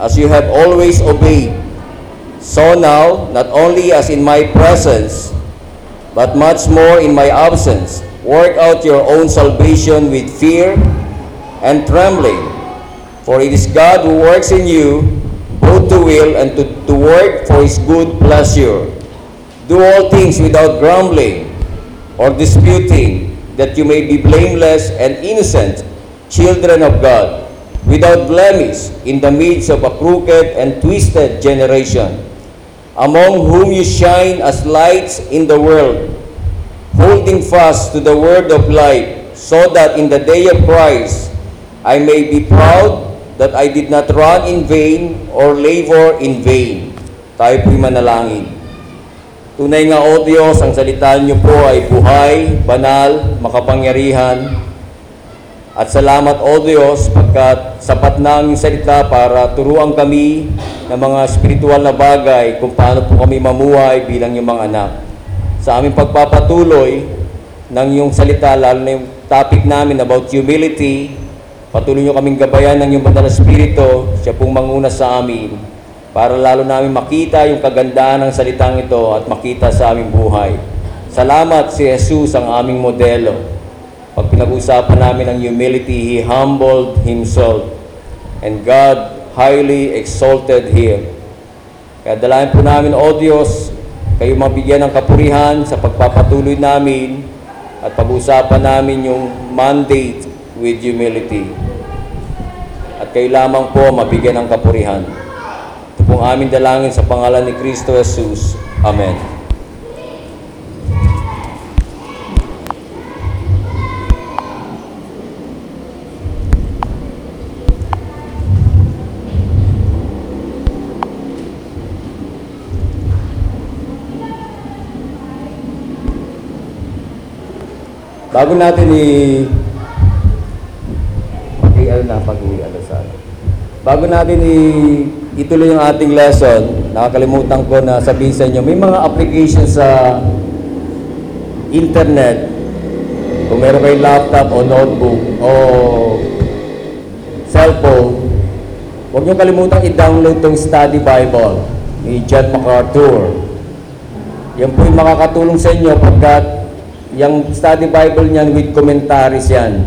as you have always obeyed. So now, not only as in my presence, but much more in my absence, work out your own salvation with fear and trembling. For it is God who works in you, both to will and to, to work for his good pleasure. Do all things without grumbling or disputing, that you may be blameless and innocent, children of God, without blemish in the midst of a crooked and twisted generation, among whom you shine as lights in the world, holding fast to the word of life, so that in the day of Christ I may be proud that I did not run in vain or labor in vain. Tayo po'y manalangin. Tunay nga o Diyos, ang salita niyo po ay buhay, banal, makapangyarihan. At salamat o Diyos, pagkat sapat na ang salita para turuan kami ng mga spiritual na bagay kung paano po kami mamuhay bilang iyong mga anak. Sa aming pagpapatuloy ng iyong salita, lalo na yung topic namin about humility, patuloy niyo kaming gabayan ng iyong banal na spirito, siya pong manguna sa amin, para lalo namin makita yung kagandahan ng salitang ito at makita sa aming buhay. Salamat si Jesus ang aming modelo. Pag pinag-usapan namin ang humility, He humbled Himself. And God highly exalted Him. Kaya dalayan po namin, O Diyos, kayo mabigyan ng kapurihan sa pagpapatuloy namin at pag-usapan namin yung mandate with humility. At kayo lamang po mabigyan ng kapurihan. Ito pong aming dalangin sa pangalan ni Kristo Jesus. Amen. Bago natin i pag ano na pag ano sa Bago natin i ituloy yung ating lesson, nakakalimutan ko na sabihin sa inyo, may mga applications sa internet, kung meron kayong laptop o notebook o cellphone, huwag niyo kalimutan i-download tong Study Bible ni John MacArthur. Yan po yung makakatulong sa inyo pagkat yung Study Bible niyan with commentaries yan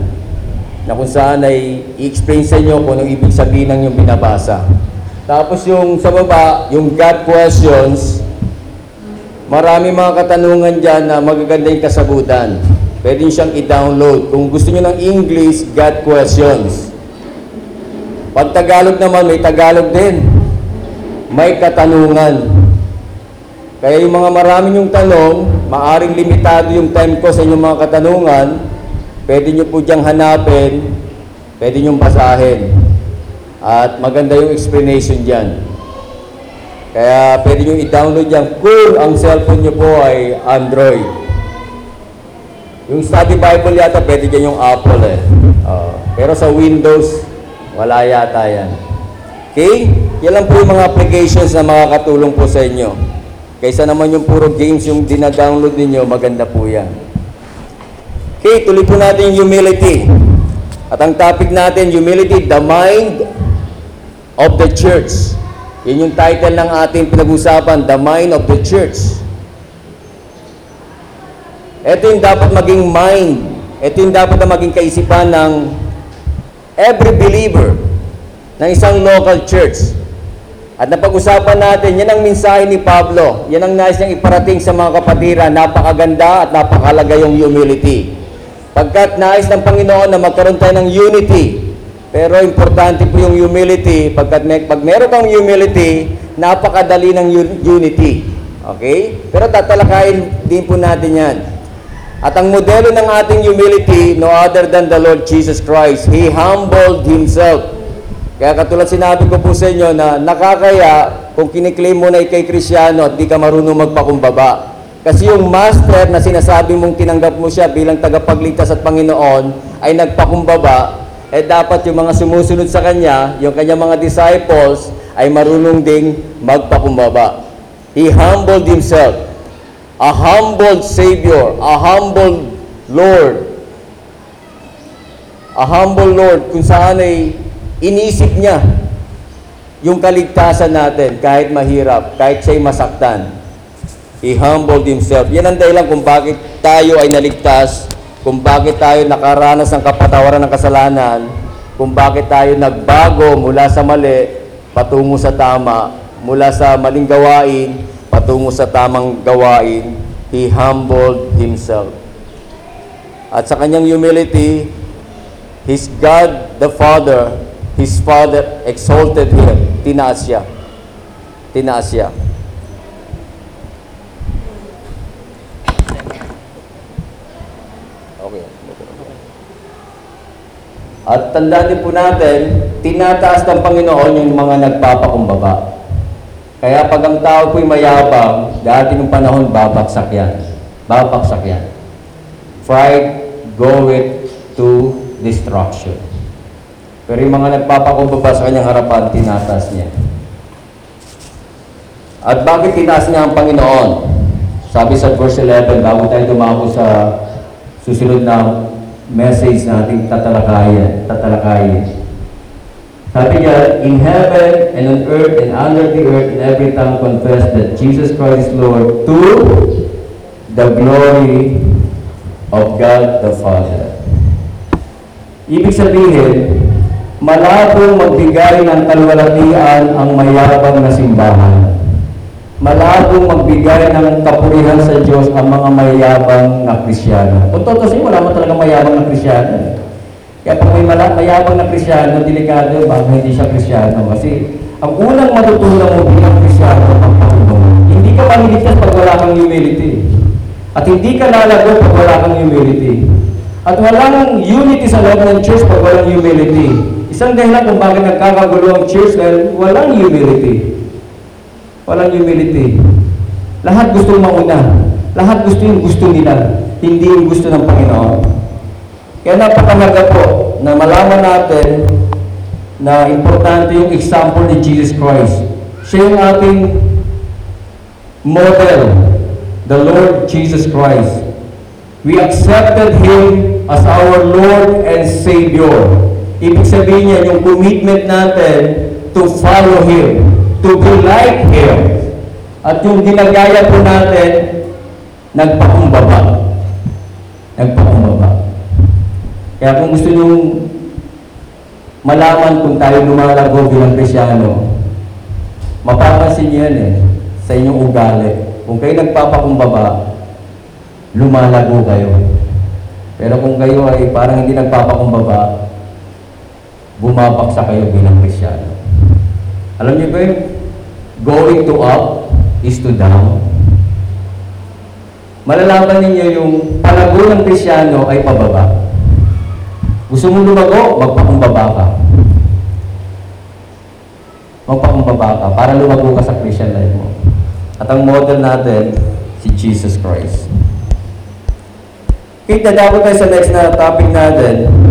na kung saan ay i-explain sa inyo kung anong ibig sabihin ng yung binabasa. Tapos yung sa baba, yung God questions, marami mga katanungan dyan na magaganda yung kasagutan. Pwede siyang i-download. Kung gusto nyo ng English, God questions. Pag Tagalog naman, may Tagalog din. May katanungan. Kaya yung mga marami yung tanong, maaring limitado yung time ko sa inyong mga katanungan, pwede nyo po diyang hanapin, pwede nyo basahin. At maganda yung explanation dyan. Kaya pwede nyo i-download yan kung ang cellphone nyo po ay Android. Yung Study Bible yata, pwede dyan yung Apple eh. Oo. pero sa Windows, wala yata yan. Okay? Yan lang po yung mga applications na makakatulong po sa inyo. Kaysa naman yung puro games yung dinadownload ninyo, maganda po yan. Okay, tuloy po natin humility. At ang topic natin, humility, the mind of the church. Yan yung title ng ating pinag-usapan, the mind of the church. Ito yung dapat maging mind. Ito yung dapat na maging kaisipan ng every believer ng isang local church. At napag-usapan natin, yan ang mensahe ni Pablo. Yan ang nais niyang iparating sa mga kapatira. Napakaganda at napakalaga yung humility. Pagkat nais ng Panginoon na magkaroon tayo ng unity. Pero importante po yung humility. Pagkat may, pag meron kang humility, napakadali ng un- unity. Okay? Pero tatalakayin din po natin yan. At ang modelo ng ating humility, no other than the Lord Jesus Christ. He humbled Himself. Kaya katulad sinabi ko po sa inyo na nakakaya kung kiniklaim mo na ikay krisyano at di ka marunong magpakumbaba. Kasi yung master na sinasabi mong tinanggap mo siya bilang tagapagligtas at Panginoon ay nagpakumbaba, eh dapat yung mga sumusunod sa kanya, yung kanyang mga disciples, ay marunong ding magpakumbaba. He humbled himself. A humbled Savior, a humbled Lord. A humble Lord kung saan ay inisip niya yung kaligtasan natin, kahit mahirap, kahit siya'y masaktan, He humbled Himself. Yan ang dahilan kung bakit tayo ay naligtas, kung bakit tayo nakaranas ng kapatawaran ng kasalanan, kung bakit tayo nagbago mula sa mali patungo sa tama, mula sa maling gawain patungo sa tamang gawain. He humbled Himself. At sa kanyang humility, His God the Father, His Father exalted Him. Tinaas siya. Tinaas siya. Okay. At tandaan din po natin, tinataas ng Panginoon yung mga nagpapakumbaba. Kaya pag ang tao po'y mayabang, dati nung panahon, babaksak yan. Babaksak yan. Pride goeth to destruction. Pero yung mga nagpapakumbaba sa kanyang harapan, tinataas niya. At bakit tinaas niya ang Panginoon? Sabi sa verse 11, bago tayo dumako sa susunod na message na ating tatalakayan, tatalakayin. Sabi niya, in heaven and on earth and under the earth and every tongue confess that Jesus Christ is Lord to the glory of God the Father. Ibig sabihin, malabong magbigay ng kalwalatian ang mayabang na simbahan. Malabong magbigay ng kapurihan sa Diyos ang mga mayabang na Krisyano. Kung totoo wala mo talaga mayabang na Krisyano. eh. Kaya pag may mayabang na Krisyano, delikado baka hindi siya Krisyano. Kasi ang unang matutunan mo bilang Krisyano, Panginoon. Hindi ka maliligtas pag wala kang humility. At hindi ka lalago pag wala kang humility. At walang unity sa loob ng church pag walang humility. Isang dahilan kung bakit nagkakagulo ang church dahil walang humility. Walang humility. Lahat gusto mauna. Lahat gusto yung gusto nila. Hindi yung gusto ng Panginoon. Kaya napakalaga po na malaman natin na importante yung example ni Jesus Christ. Siya yung ating model, the Lord Jesus Christ. We accepted Him as our Lord and Savior. Ibig sabihin niya, yung commitment natin to follow Him, to be like Him. At yung ginagaya po natin, nagpakumbaba. Nagpakumbaba. Kaya kung gusto nyo malaman kung tayo lumalago bilang Krisyano, mapapansin niyo yan eh, sa inyong ugali. Kung kayo nagpapakumbaba, lumalago kayo. Pero kung kayo ay parang hindi nagpapakumbaba, bumabaksa kayo bilang Krisyano. Alam niyo ba yun? Going to up is to down. Malalaman ninyo yung palago ng Krisyano ay pababa. Gusto mong lumago, magpakumbaba ka. Magpakumbaba ka para lumago ka sa Christian life mo. At ang model natin, si Jesus Christ. Okay, dadako tayo sa next na topic natin.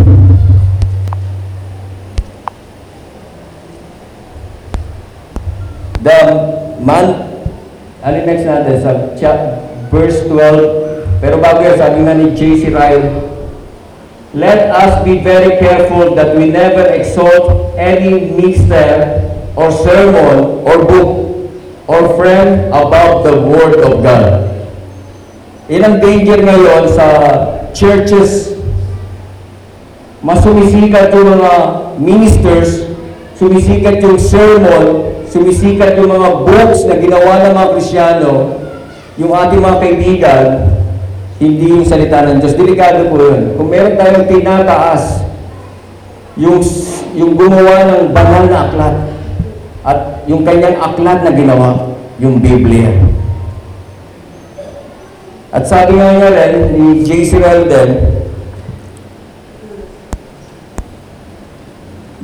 The ano yung next natin? Sa chap, verse 12. Pero bago yan, sabi nga ni J.C. Ryle, Let us be very careful that we never exalt any minister or sermon or book or friend above the Word of God. Ilang danger ngayon sa churches, mas sumisikat yung mga ministers, sumisikat yung sermon, sumisikat yung mga books na ginawa ng mga Krisyano, yung ating mga kaibigan, hindi yung salita ng Diyos. Delikado po yun. Kung meron tayong tinataas, yung, yung gumawa ng banal na aklat, at yung kanyang aklat na ginawa, yung Biblia. At sabi nga nga rin, ni J.C. Weldon,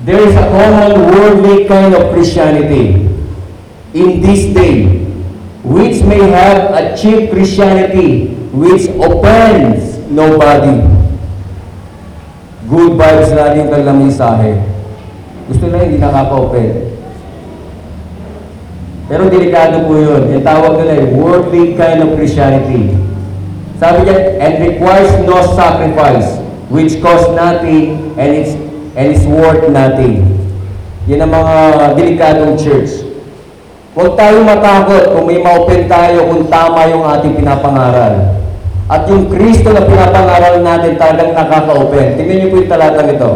there is a common worldly kind of Christianity in this day, which may have a cheap Christianity, which offends nobody. Good vibes lang yung kanilang mensahe. Gusto na hindi nakaka-offend. Pero delikado po yun. Yung tawag nila ay worldly kind of Christianity. Sabi niya, and requires no sacrifice, which costs nothing and it's, and it's worth nothing. Yan ang mga delikadong church. Huwag tayong matakot kung may ma-open tayo kung tama yung ating pinapangaral. At yung Kristo na pinapangaral natin talagang nakaka-open. Tingnan niyo po yung talatang ito.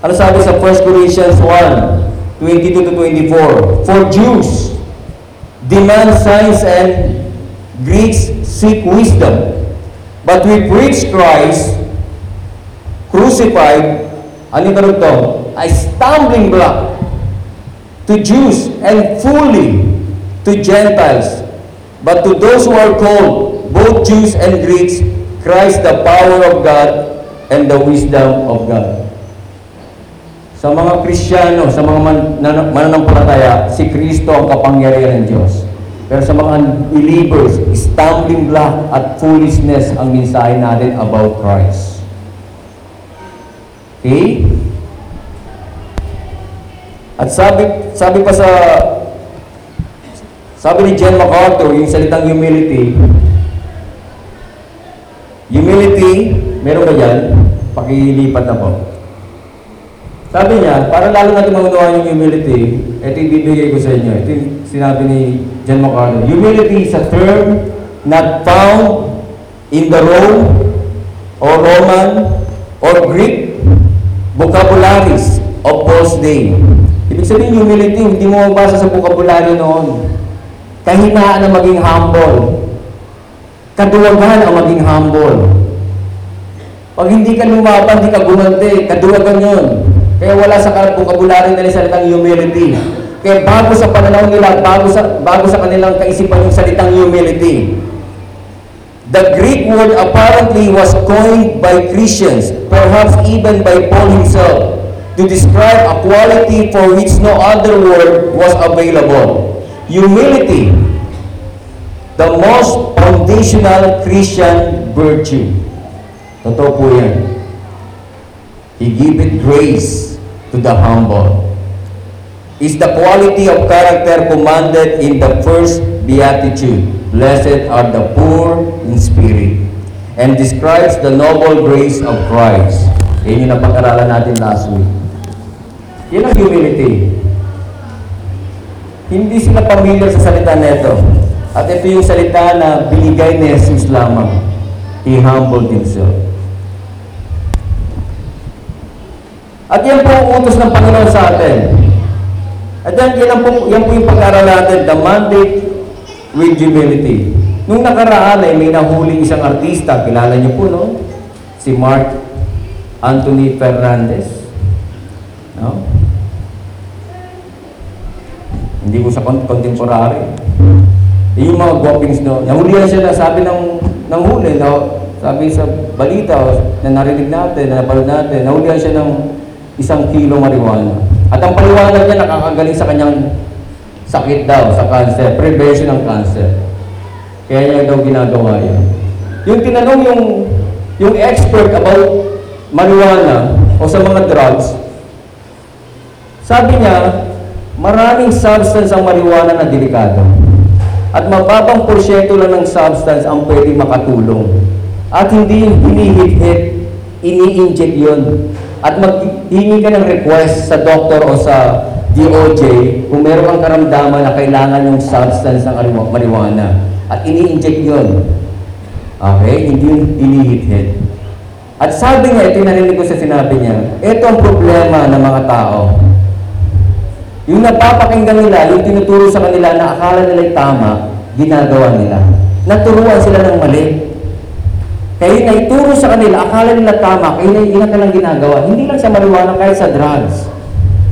Ano sabi sa 1 Corinthians 1, 22 to 24? For Jews demand signs and Greeks seek wisdom. But we preach Christ crucified, ano yung karugtong? A stumbling block to Jews and fully to Gentiles. But to those who are called, both Jews and Greeks, Christ the power of God and the wisdom of God. Sa mga Kristiyano, sa mga man, nan- mananampalataya, si Kristo ang kapangyarihan ng Diyos. Pero sa mga believers, stumbling block at foolishness ang mensahe natin about Christ. Okay? At sabi, sabi pa sa, sabi ni John MacArthur, yung salitang humility, humility, meron ba yan? Pakilipat na po. Sabi niya, para lalo natin maunawaan yung humility, ito yung bibigay ko sa inyo. Ito yung sinabi ni John MacArthur. Humility is a term not found in the Rome or Roman or Greek vocabularies of Paul's day. Ibig sabihin, humility, hindi mo mabasa sa vocabulary noon. Kahinaan ang maging humble. Kaduwagan ang maging humble. Pag hindi ka lumaban, hindi ka gumanti, kaduwagan yun. Kaya wala sa vocabulary nila salitang humility. Kaya bago sa pananaw nila, bago sa, bago sa kanilang kaisipan yung salitang humility. The Greek word apparently was coined by Christians, perhaps even by Paul himself, to describe a quality for which no other word was available. Humility, the most foundational Christian virtue. Totoo po yan. He giveth grace to the humble. Is the quality of character commanded in the first beatitude. Blessed are the poor in spirit. And describes the noble grace of Christ. Yan yung napag-aralan natin last week. Yan ang humility. Hindi sila familiar sa salita na ito. At ito yung salita na binigay ni Jesus lamang. He humbled himself. At yan po ang utos ng Panginoon sa atin. At yan, yan, po, yan po yung pag-aaral natin, the mandate with humility. Nung nakaraan ay may nahuli isang artista, kilala niyo po, no? Si Mark Anthony Fernandez. No? Hindi ko con- contemporary. Eh, yung mga guwapings no, nahulihan siya na sabi ng, ng huli, na, sabi sa balita na narinig natin, na napanood natin, nahulihan siya ng isang kilo marijuana. At ang paliwanag niya nakakagaling sa kanyang sakit daw, sa cancer, prevention ng cancer. Kaya niya daw ginagawa yan. Yung tinanong yung, yung expert about marijuana o sa mga drugs, sabi niya, maraming substance ang marijuana na delikado. At mababang porsyento lang ng substance ang pwede makatulong. At hindi hinihit-hit, ini-inject yun. At maghingi ka ng request sa doktor o sa DOJ kung meron kang karamdaman na kailangan yung substance ng marijuana. At ini-inject yun. Okay? Hindi yung hinihit-hit. At sabi niya, ito yung narinig ko sa sinabi niya, ito ang problema ng mga tao. Yung napapakinggan nila, yung tinuturo sa kanila na akala nila'y tama, ginagawa nila. Naturuan sila ng mali. Kaya na ituro sa kanila, akala nila tama, kaya na yun lang ginagawa. Hindi lang sa marijuana, kahit sa drugs.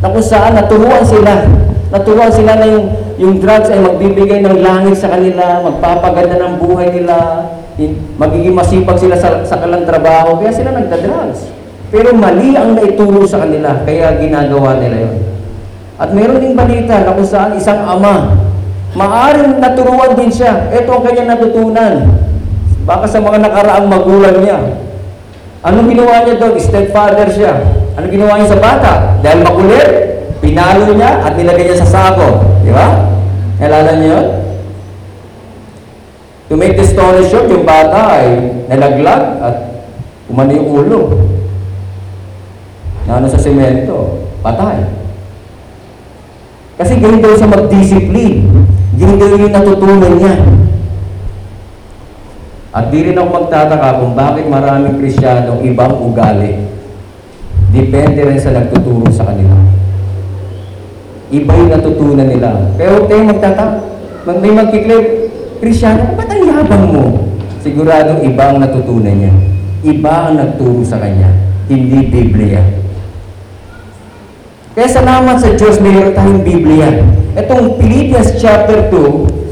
Na kung saan naturuan sila. Naturuan sila na yung, yung drugs ay magbibigay ng langit sa kanila, magpapaganda ng buhay nila, in- magiging masipag sila sa, sa kalang trabaho, kaya sila nagda-drugs. Pero mali ang naituro sa kanila, kaya ginagawa nila yun. At meron ding balita na kung saan isang ama, maaring naturuan din siya. Ito ang kanyang natutunan. Baka sa mga nakaraang magulang niya. Anong ginawa niya doon? Stepfather siya. Anong ginawa niya sa bata? Dahil makulit, pinalo niya at nilagay niya sa sako. Di ba? Nalala niyo yun? To make the story short, yung bata ay nalaglag at umano yung ulo. Na ano sa semento, patay. Kasi ganun daw siya mag-discipline. Ganun daw yung natutunan niya. At di rin ako magtataka kung bakit maraming Kristiyano ibang ugali. Depende rin sa nagtuturo sa kanila. Iba yung natutunan nila. Pero tayong magtataka. Mag may magkiklip, Kristiyano, ba't ang yabang mo? Siguradong iba ang natutunan niya. Iba ang nagturo sa kanya. Hindi Biblia. Kaya salamat sa Diyos, mayroon tayong Biblia. Itong Philippians chapter 2,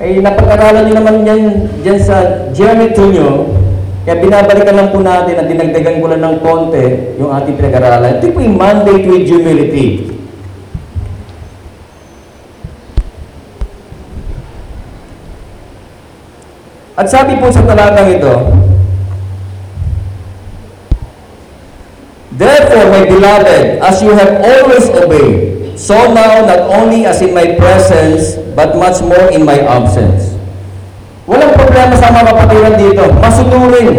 ay napag-aralan niyo naman yan dyan sa Jeremy nyo. Kaya binabalikan lang po natin at dinagdagan ko lang ng konti yung ating pinag-aralan. Ito po yung mandate with humility. At sabi po sa talatang ito, Therefore, my beloved, as you have always obeyed, so now not only as in my presence, but much more in my absence. Walang problema sa mga kapatiran dito. Masunurin.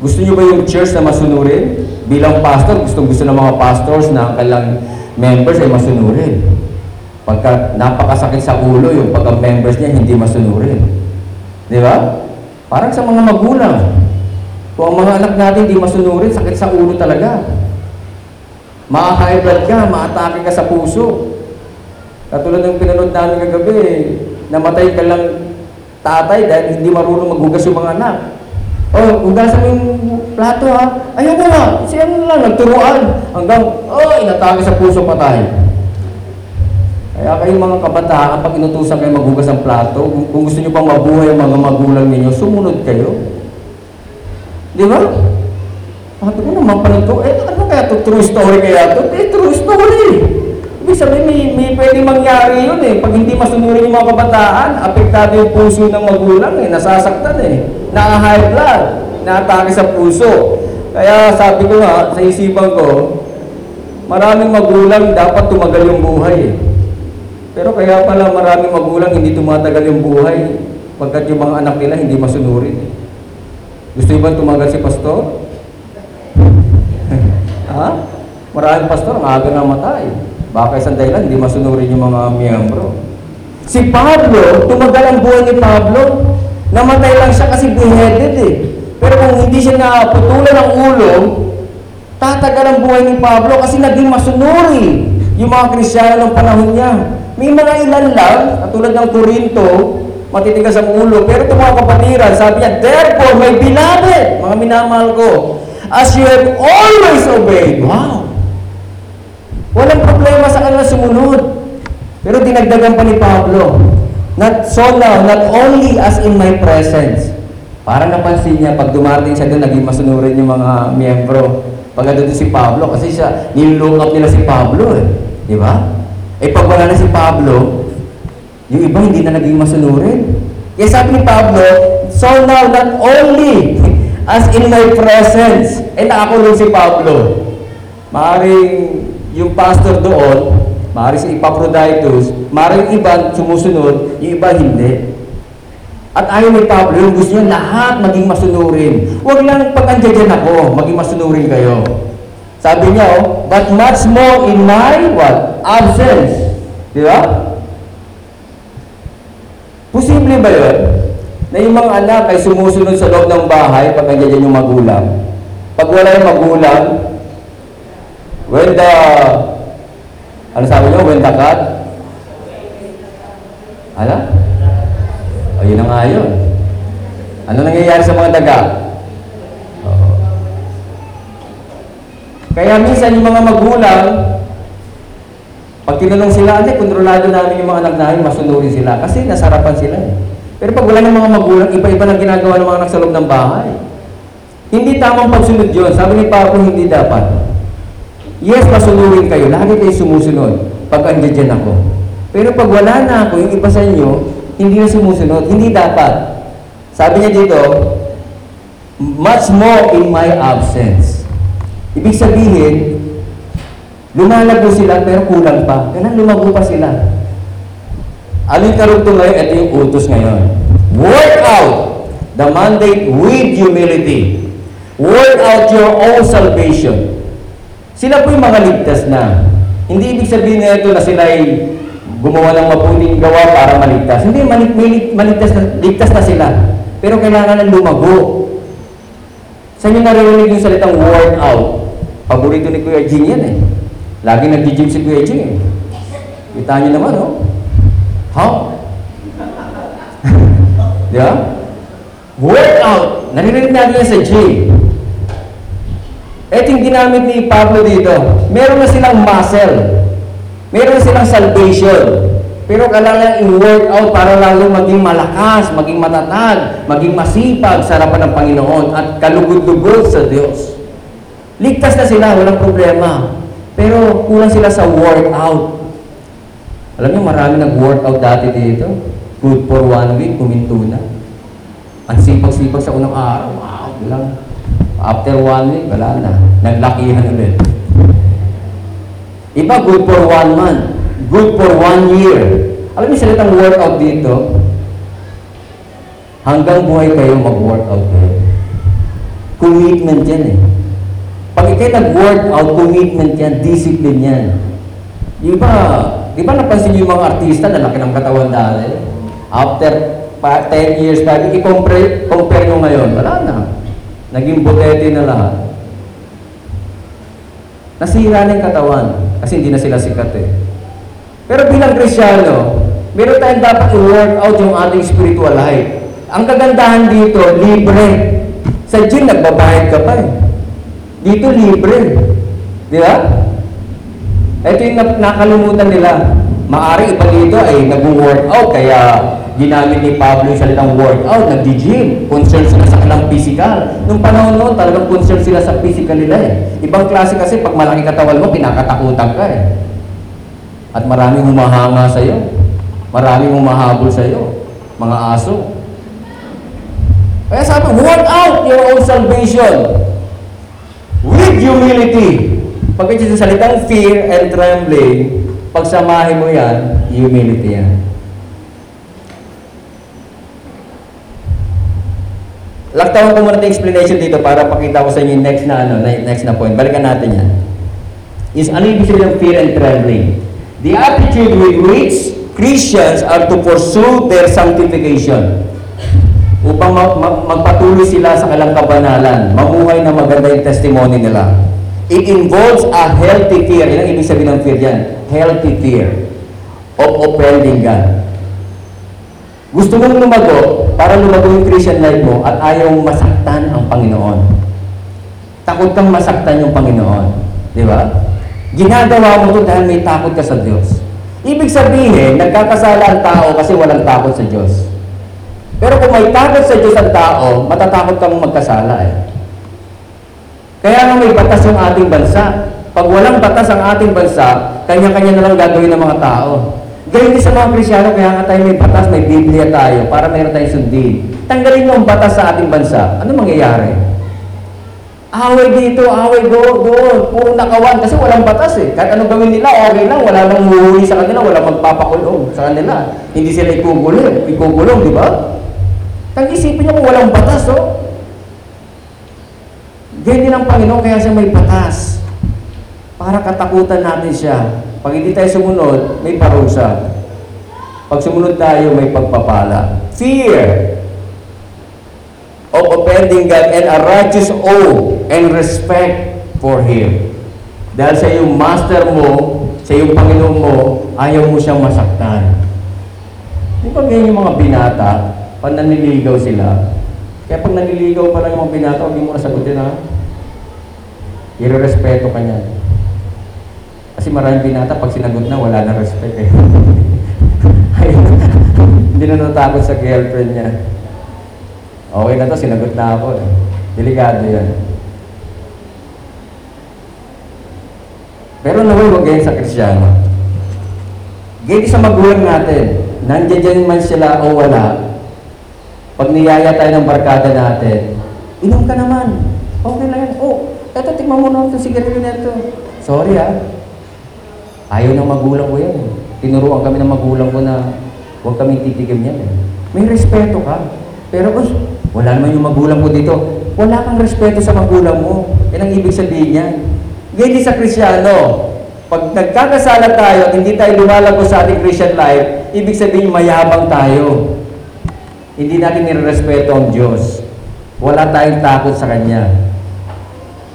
Gusto niyo ba yung church na masunurin? Bilang pastor, gusto gusto ng mga pastors na ang members ay masunurin. Pagka napakasakit sa ulo, yung pagka-members niya hindi masunurin. Di ba? Parang sa mga magulang. Kung ang mga anak natin hindi masunurin, sakit sa ulo talaga. Ma-high ka, ma-atake ka sa puso. Katulad ng pinanood namin kagabi, namatay ka lang tatay dahil hindi marunong maghugas yung mga anak. Oh, hugasan mo yung plato ha. Ayaw mo nga. Siya lang, nagturuan. Hanggang, oh, inatake sa puso patay. Kaya kayong mga kabataan, pag inutusan kayo maghugas ng plato, kung, kung gusto nyo pang mabuhay ang mga magulang ninyo, sumunod kayo. Di ba? Sabi ko naman pala ito, eh ano kaya ito? True story kaya ito? Eh, true story. Ibig sabihin, may, may pwedeng mangyari yun eh. Pag hindi masunurin yung mga kabataan, apektado yung puso ng magulang eh. Nasasaktan eh. Na-high blood. Na-atake sa puso. Kaya sabi ko nga, sa isipan ko, maraming magulang dapat tumagal yung buhay eh. Pero kaya pala maraming magulang hindi tumatagal yung buhay pagkat yung mga anak nila hindi masunurin. eh. Gusto ba tumagal si pastor? Ha? Maraming pastor ang aga na matay. Baka isang dahilan, hindi masunurin yung mga miyembro. Si Pablo, tumagal ang buhay ni Pablo. Namatay lang siya kasi beheaded eh. Pero kung hindi siya naputulan ng ulo, tatagal ang buhay ni Pablo kasi naging masunuri yung mga Krisyano ng panahon niya. May mga ilan lang, katulad ng Korinto, matitigas ang ulo. Pero itong mga kapatiran, sabi niya, Therefore, my beloved, mga minamahal ko, as you have always obeyed. Wow! Walang problema sa kanila sumunod. Pero dinagdagan pa ni Pablo, not so now, not only as in my presence. Para napansin niya, pag dumating siya doon, naging masunurin yung mga miyembro. Pag doon si Pablo, kasi siya, nilook up nila si Pablo eh. Di ba? Eh pag wala na si Pablo, yung iba hindi na naging masunurin. Kaya sabi ni Pablo, so now not only as in my presence, eh nakakulong si Pablo. Maaaring yung pastor doon, maaaring si Epaphroditus, maaaring iba sumusunod, yung iba hindi. At ayaw ni Pablo, yung gusto niya lahat maging masunurin. Huwag lang pag andyan ako, maging masunurin kayo. Sabi niya, oh, but much more in my what? Absence. Di ba? Posible ba yun? Na yung mga anak ay sumusunod sa loob ng bahay pag nandiyan yung magulang. Pag wala yung magulang, when the, ano sabi niyo, when the cat? Ano? Ayun na nga yun. Ano nangyayari sa mga daga? Kaya minsan yung mga magulang, pag tinanong sila, ate, kontrolado namin yung mga anak namin, masunurin sila. Kasi nasarapan sila eh. Pero pag wala ng mga magulang, iba-iba lang ginagawa ng mga anak sa loob ng bahay. Hindi tamang pagsunod yun. Sabi ni Pablo, hindi dapat. Yes, masunurin kayo. Lagi kayo sumusunod pag andyan ako. Pero pag wala na ako, yung iba sa inyo, hindi na sumusunod. Hindi dapat. Sabi niya dito, much more in my absence. Ibig sabihin, lumalago sila pero kulang pa. Kailan lumago pa sila? Yung karugtong ngayon? Ito yung utos ngayon. Work out the mandate with humility. Work out your own salvation. Sila po yung mga ligtas na. Hindi ibig sabihin na ito na sila ay gumawa ng mabuting gawa para maligtas. Hindi, malig, malig, maligtas na, ligtas na sila. Pero kailangan ng lumago. Sa inyo naririnig yung salitang work out. Paborito ni Kuya Jing yan eh. Lagi nag-gym si Kuya Jing eh. Kita niyo naman, oh. How? Di ba? Work out. Naririnig natin yan sa gym. Yung ginamit ni Pablo dito. Meron na silang muscle. Meron na silang salvation. Pero kailangan i-work out para lalo maging malakas, maging matatag, maging masipag sa harapan ng Panginoon at kalugod-lugod sa Diyos. Ligtas na sila, walang problema. Pero kulang sila sa workout. Alam niyo, marami nag-workout dati dito. Good for one week, kuminto na. Ang sipag-sipag sa unang araw, wow, lang. After one week, wala na. Naglakihan ulit. Iba, good for one month. Good for one year. Alam niyo, salitang workout dito, hanggang buhay kayo mag-workout kayo. Commitment yan eh. Pag ikay nag-workout, commitment yan, discipline yan. Di ba, di ba napansin niyo yung mga artista na laki ng katawan dati? After pa, 10 years, bago i-compare compare nyo ngayon, wala na. Naging butete na lahat. Nasira na yung katawan kasi hindi na sila sikat eh. Pero bilang Krisyano, meron tayong dapat i-work out yung ating spiritual life. Ang kagandahan dito, libre. Sa gym, nagbabayad ka pa eh. Dito, libre. Di ba? Ito yung nak- nakalimutan nila. Maari iba dito ay nag-workout, kaya ginamit ni Pablo yung salitang workout, nag-gym, concern sila sa kanilang physical. Nung panahon noon, talagang concern sila sa physical nila eh. Ibang klase kasi pag malaki katawan mo, pinakatakutan ka eh. At maraming humahanga sa iyo. Maraming humahabol sa iyo. Mga aso. Kaya sabi, work out your own salvation with humility. Pag sa salitang fear and trembling, pagsamahin mo yan, humility yan. Laktawan ko muna yung explanation dito para pakita ko sa inyo yung next na, ano, next na point. Balikan natin yan. Is ano ibig sabihin ng fear and trembling? The attitude with which Christians are to pursue their sanctification upang ma- ma- magpatuloy sila sa kanilang kabanalan, mamuhay na maganda yung testimony nila. It involves a healthy fear. Yan ang ibig sabihin ng fear yan. Healthy fear of offending God. Gusto mong lumago para lumago yung Christian life mo at ayaw masaktan ang Panginoon. Takot kang masaktan yung Panginoon. Di ba? Ginagawa mo to dahil may takot ka sa Diyos. Ibig sabihin, nagkakasala ang tao kasi walang takot sa Diyos. Pero kung may takot sa Diyos ang tao, matatakot kang magkasala eh. Kaya nga may batas yung ating bansa. Pag walang batas ang ating bansa, kanya-kanya na lang gagawin ng mga tao. Ganyan din sa mga Krisyano, kaya nga tayo may batas, may Biblia tayo, para mayroon tayong sundin. Tanggalin mo ang batas sa ating bansa, ano mangyayari? Away dito, away do, doon, puro nakawan, kasi walang batas eh. Kahit anong gawin nila, okay lang, wala nang huhuli sa kanila, wala magpapakulong sa kanila. Hindi sila ikugulong, ikugulong, di ba? Tag-isipin niyo kung walang batas, oh. Ganyan din ang Panginoon, kaya siya may batas. Para katakutan natin siya. Pag hindi tayo sumunod, may parusa. Pag sumunod tayo, may pagpapala. Fear of offending God and a righteous awe and respect for Him. Dahil sa iyong master mo, sa iyong Panginoon mo, ayaw mo siyang masaktan. Di ba ganyan yung mga binata, pag naniligaw sila, kaya pag naniligaw pa lang yung mga binata, huwag mo na sagutin ha. Irerespeto ka niyan. Kasi maraming binata, pag sinagot na, wala na respect eh. Hindi na natakot sa girlfriend niya. Okay na to, sinagot na ako eh. Delikado yan. Pero naway, huwag ganyan sa Krisyano. Ganyan sa magulang natin. Nandiyan man sila o wala. Pag niyaya tayo ng barkada natin, inom ka naman. Okay lang yan. Oh, eto, tikman mo na itong sigarilyo na ito. Sorry ah. Ayaw ng magulang ko yan. Tinuruan kami ng magulang ko na huwag kaming titigim yan eh. May respeto ka. Pero, uy, wala naman yung magulang ko dito. Wala kang respeto sa magulang mo. Yan ang ibig sabihin niyan. Ganyan sa Krisyano. Pag nagkakasala tayo at hindi tayo lumalago sa ating Christian life, ibig sabihin mayabang tayo. Hindi natin nirespeto ang Diyos. Wala tayong takot sa Kanya.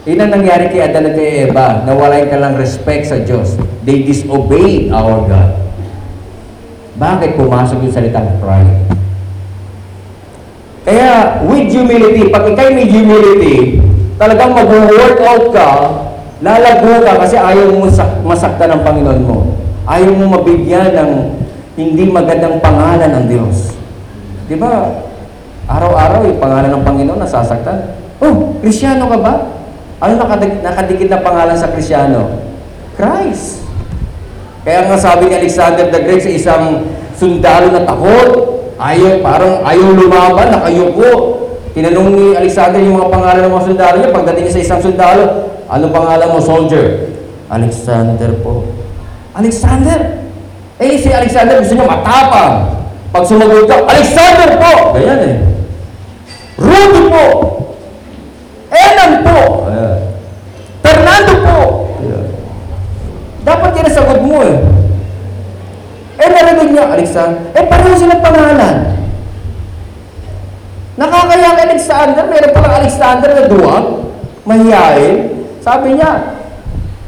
Yun ang nangyari kay Adan at kay Eva, na wala ka lang respect sa Diyos. They disobeyed our God. Bakit pumasok yung salitang pride? Kaya, with humility, pag ikay may humility, talagang mag-workout ka, lalago ka kasi ayaw mo masak- masaktan ng Panginoon mo. Ayaw mo mabigyan ng hindi magandang pangalan ng Diyos. Di ba? Araw-araw yung pangalan ng Panginoon nasasaktan. Oh, Krisyano ka ba? Ano nakadig- nakadikit na pangalan sa Krisyano? Christ. Kaya nga sabi ni Alexander the Great sa isang sundalo na takot, ayaw, parang ayaw lumaban, nakayuko. Tinanong ni Alexander yung mga pangalan ng mga sundalo niya, pagdating niya sa isang sundalo, ano pangalan mo, soldier? Alexander po. Alexander? Eh, si Alexander gusto niya matapang. Pag sumagot ka, Alexander po! Ganyan eh. Rudy po! Enan po! Ayan. Fernando po! Ayan. Dapat yan ang sagot mo eh. Eh, narinig niya, Alexander. Eh, pareho silang pangalan. Nakakaya kay Alexander, meron palang Alexander na duwag, mahihain. Sabi niya,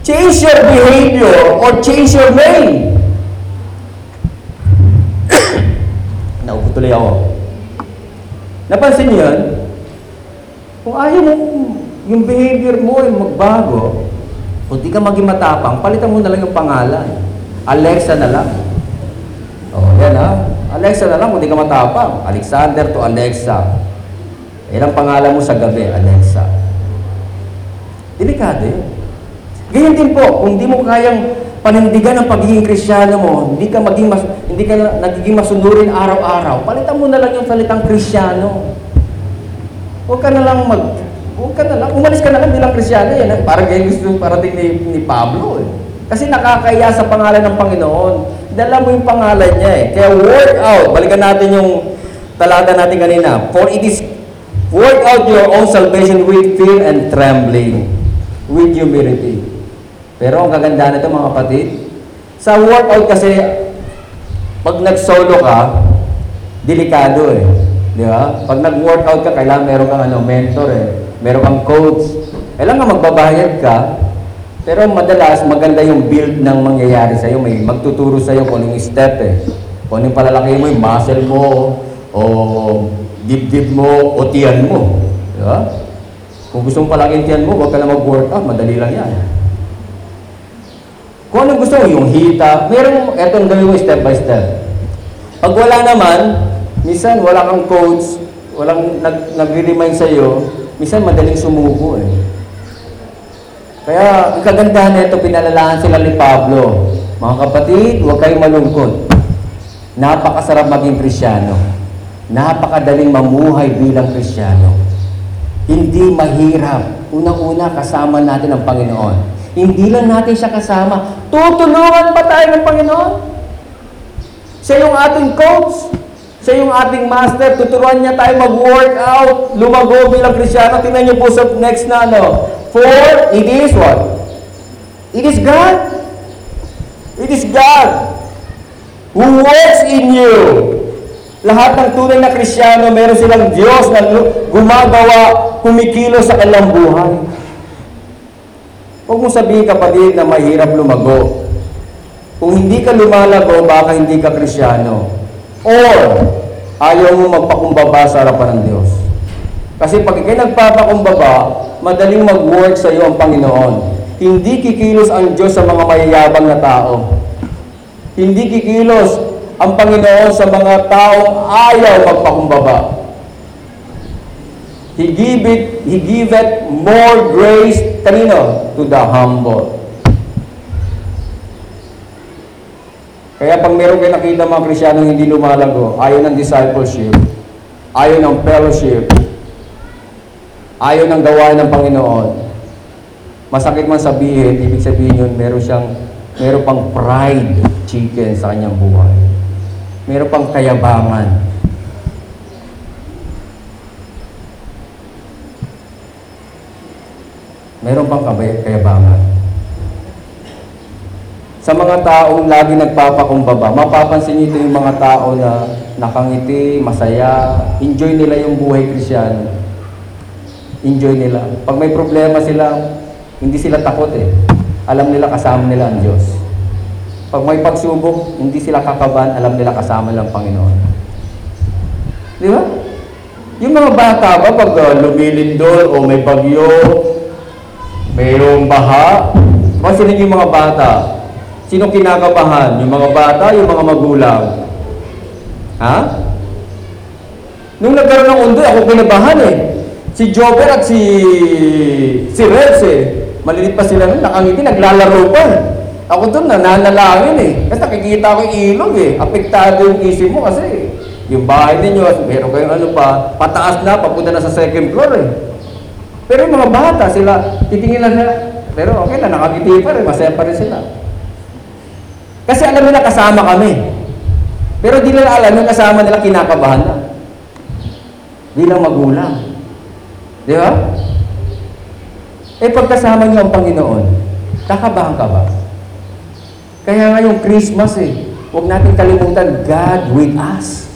change your behavior or change your name. Naupo tuloy ako. Napansin niyo yan? Kung ayaw mo yung behavior mo ay magbago, kung di ka maging matapang, palitan mo na lang yung pangalan. Alexa na lang. Oh, yan ha. Alexa na lang kung di ka matapang. Alexander to Alexa. Yan ang pangalan mo sa gabi, Alexa. Delikado yun. Ganyan din po, kung di mo kayang panindigan ang pagiging krisyano mo, hindi ka maging mas, hindi ka na- nagiging masunurin araw-araw, palitan mo na lang yung salitang krisyano. Huwag ka na lang mag, huwag ka na lang, umalis ka na lang bilang krisyano yan. eh. Parang ganyan gusto parating ni, ni Pablo eh. Kasi nakakaya sa pangalan ng Panginoon. Dala mo yung pangalan niya eh. Kaya work out. Balikan natin yung talata natin kanina. For it is work out your own salvation with fear and trembling. With humility. Pero ang kaganda nito mga kapatid, sa workout kasi, pag nag-solo ka, delikado eh. Di ba? Pag nag-workout ka, kailangan meron kang ano, mentor eh. Meron kang coach. Kailangan magbabayad ka. Pero madalas, maganda yung build ng mangyayari sa'yo. May magtuturo sa'yo kung anong step eh. Kung anong palalaki mo, yung muscle mo, o dibdib mo, o tiyan mo. Di ba? Kung gusto mong palaking tiyan mo, huwag ka na mag-workout. Madali lang yan. Kung anong gusto mo, yung hita, meron, etong gawin mo step by step. Pag wala naman, minsan wala kang coach, walang nag, nagre-remind sa'yo, minsan madaling sumuko eh. Kaya ang kagandahan nito, pinalalahan sila ni Pablo. Mga kapatid, huwag kayong malungkot. Napakasarap maging Krisyano. Napakadaling mamuhay bilang Krisyano. Hindi mahirap. Unang-una, kasama natin ang Panginoon. Hindi lang natin siya kasama. Tutulungan pa tayo ng Panginoon. Siya yung ating coach. Siya yung ating master. Tuturuan niya tayo mag-workout, lumago bilang Krisyano. Tingnan niyo po sa next na ano. For it is what? It is God. It is God who works in you. Lahat ng tunay na Krisyano, meron silang Diyos na gumagawa, kumikilos sa kanilang buhay. Huwag mo sabihin kapatid na mahirap lumago. Kung hindi ka lumalago, baka hindi ka Krisyano. Or, ayaw mo magpakumbaba sa harapan ng Diyos. Kasi pag ikay nagpapakumbaba, madaling mag-work sa iyo ang Panginoon. Hindi kikilos ang Diyos sa mga mayayabang na tao. Hindi kikilos ang Panginoon sa mga taong ayaw magpakumbaba. He give He giveth more grace, kanino? To the humble. Kaya pag meron kayo nakita mga Krisyanong hindi lumalago, ayaw ng discipleship, ayaw ng fellowship, ayaw ng gawain ng Panginoon, masakit man sabihin, ibig sabihin yun, meron siyang, meron pang pride chicken sa kanyang buhay. Meron pang kayabangan. Meron pang kayabangan. Sa mga taong lagi nagpapakumbaba, mapapansin niyo ito yung mga tao na nakangiti, masaya, enjoy nila yung buhay krisyano. Enjoy nila. Pag may problema sila, hindi sila takot eh. Alam nila kasama nila ang Diyos. Pag may pagsubok, hindi sila kakaban, alam nila kasama nila ang Panginoon. Di ba? Yung mga bata ba, pag uh, lumilindol o may bagyo, mayroong baha, kasi yung mga bata, sino kinakabahan? Yung mga bata, yung mga magulang? Ha? Nung nagkaroon ng undo, ako kinabahan eh. Si Joker at si si Reds eh. Malilit pa sila nun, nakangiti, naglalaro pa. Ako doon, nananalangin eh. Kasi nakikita ko yung ilog eh. Apektado yung isip mo kasi yung bahay ninyo, meron kayong ano pa, pataas na, papunta na sa second floor eh. Pero yung mga bata, sila, titingin lang nila, pero okay na, nakangiti pa rin, masaya pa rin sila. Kasi alam nila kasama kami. Pero di nila alam yung kasama nila kinakabahan na. Bilang magulang. Di ba? Eh pagkasama niyo ang Panginoon, kakabahan ka ba? Kaya nga yung Christmas eh, huwag natin kalimutan, God with us.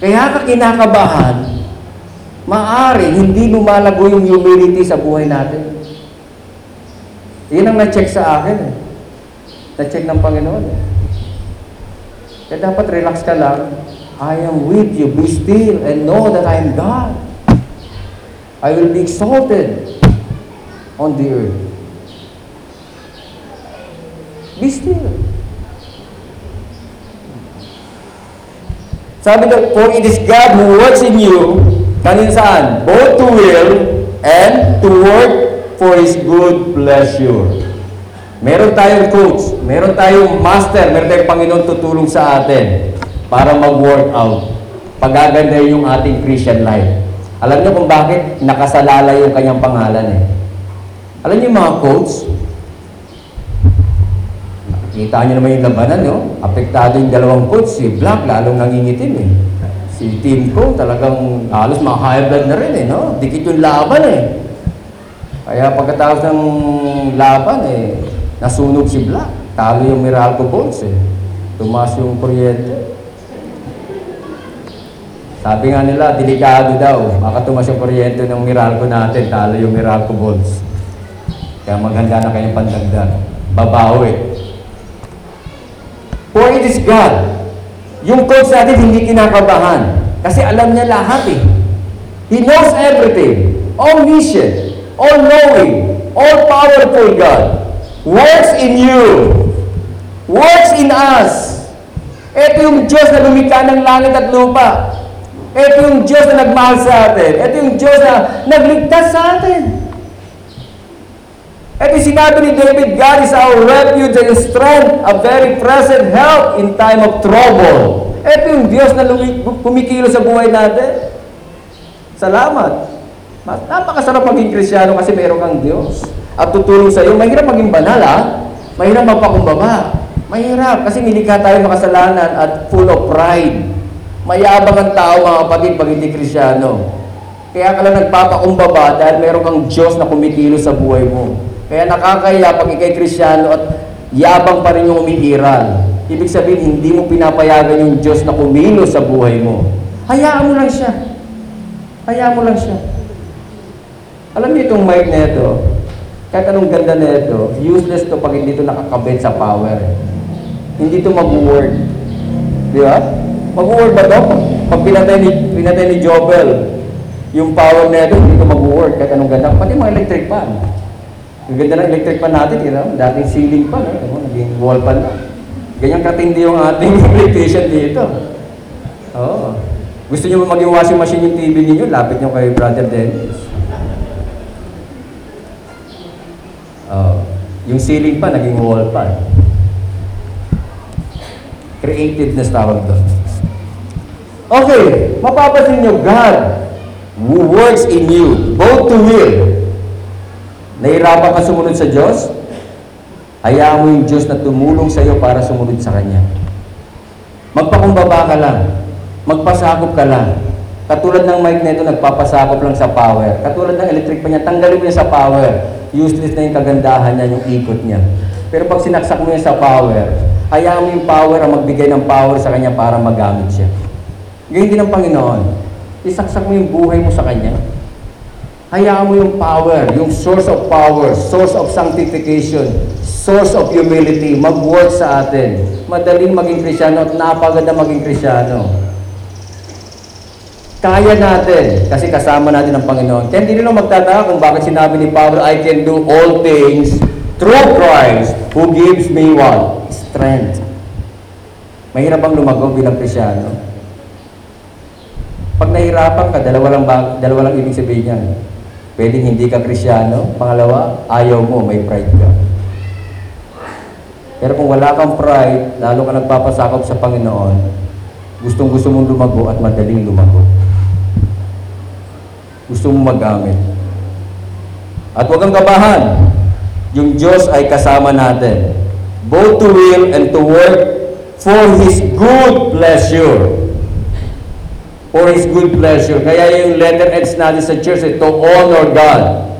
Kaya ka kinakabahan, maari hindi lumalago yung humility sa buhay natin. Yun ang na-check sa akin eh. Na-check ng Panginoon eh. Kaya dapat relax ka lang. I am with you. Be still and know that I am God. I will be exalted on the earth. Be still. Sabi na, for it is God who works in you, kanin saan? Both to will and to work for His good pleasure. Meron tayong coach, meron tayong master, meron tayong Panginoon tutulong sa atin para mag-work out. Pagaganda yung ating Christian life. Alam niyo kung bakit nakasalala yung kanyang pangalan eh. Alam niyo mga coach, Kita niyo naman yung labanan, no? Apektado yung dalawang coach. Si Black, lalong nangingitim, eh. Si Team Ko, talagang halos mga high blood na rin, eh, no? Dikit yung laban, eh. Kaya pagkatapos ng laban, eh, nasunog si Black. Talo yung Meralco Bulls, eh. Tumas yung kuryente. Sabi nga nila, delikado daw. Baka tumas yung kuryente ng Meralco natin, talo yung Meralco Bulls. Kaya maganda na kayong pandagdag. Babawi. For it is God. Yung coach natin hindi kinakabahan. Kasi alam niya lahat eh. He knows everything. Omniscient. All-knowing. All-powerful God. Works in you. Works in us. Ito yung Diyos na lumikha ng langit at lupa. Ito yung Diyos na nagmahal sa atin. Ito yung Diyos na nagligtas sa atin. At yung sinabi ni David, God is our refuge and strength, a very present help in time of trouble. Ito yung Diyos na kumikilo sa buhay natin. Salamat. Napakasarap maging Krisyano kasi meron kang Diyos. At tutulong sa iyo. Mahirap maging banal, ha? Mahirap magpakumbaba. Mahirap kasi nilikha tayo makasalanan at full of pride. Mayabang ang tao, mga kapatid, pag hindi Krisyano. Kaya ka lang nagpapakumbaba dahil meron kang Diyos na kumikilo sa buhay mo. Kaya nakakaya pag ikay Krisyano at yabang pa rin yung umiiral. Ibig sabihin, hindi mo pinapayagan yung Diyos na kumilo sa buhay mo. Hayaan mo lang siya. Hayaan mo lang siya. Alam niyo itong mic na ito, kahit anong ganda na ito, useless to pag hindi ito nakakabit sa power. Hindi ito mag-work. Di ba? Mag-work ba ito? Pag pinatay ni, pinatay ni Jobel, yung power na ito, hindi ito mag-work kahit anong ganda. Pati mga electric fan. Ang ganda ng electric fan natin, you know? dating ceiling fan, no? Ano, naging wall fan na. Ganyan katindi yung ating electrician dito. Oo. Gusto niyo maging washing machine yung TV ninyo? Lapit niyo kay Brother Dennis. Yung ceiling pa, naging wall fan. Creativeness tawag doon. Okay, mapapansin niyo, God who works in you, both to will. Nahirapan ka sumunod sa Diyos? Hayaan mo yung Diyos na tumulong sa iyo para sumunod sa Kanya. Magpakumbaba ka lang. Magpasakop ka lang. Katulad ng mic nito, nagpapasakop lang sa power. Katulad ng electric pa niya, tanggalin mo yan sa power. Useless na yung kagandahan niya, yung ikot niya. Pero pag sinaksak mo yan sa power, hayaan mo yung power ang magbigay ng power sa kanya para magamit siya. Ganyan din ang Panginoon. Isaksak mo yung buhay mo sa Kanya. Hayaan mo yung power, yung source of power, source of sanctification, source of humility, mag-work sa atin. Madaling maging Krisyano at napaganda maging Krisyano. Kaya natin, kasi kasama natin ang Panginoon. Kaya hindi nila magtataka kung bakit sinabi ni Pablo, I can do all things through Christ who gives me what? Strength. Mahirap bang lumago bilang Krisyano? Pag nahirapan ka, dalawa lang, ba, dalawa lang ibig sabihin niyan. Pwedeng hindi ka krisyano. Pangalawa, ayaw mo, may pride ka. Pero kung wala kang pride, lalo ka nagpapasakop sa Panginoon, gustong gusto mong lumago at madaling lumago. Gusto mong magamit. At huwag kang kabahan. Yung Diyos ay kasama natin. Both to will and to work for His good pleasure for His good pleasure. Kaya yung letter X natin sa church ay to honor God.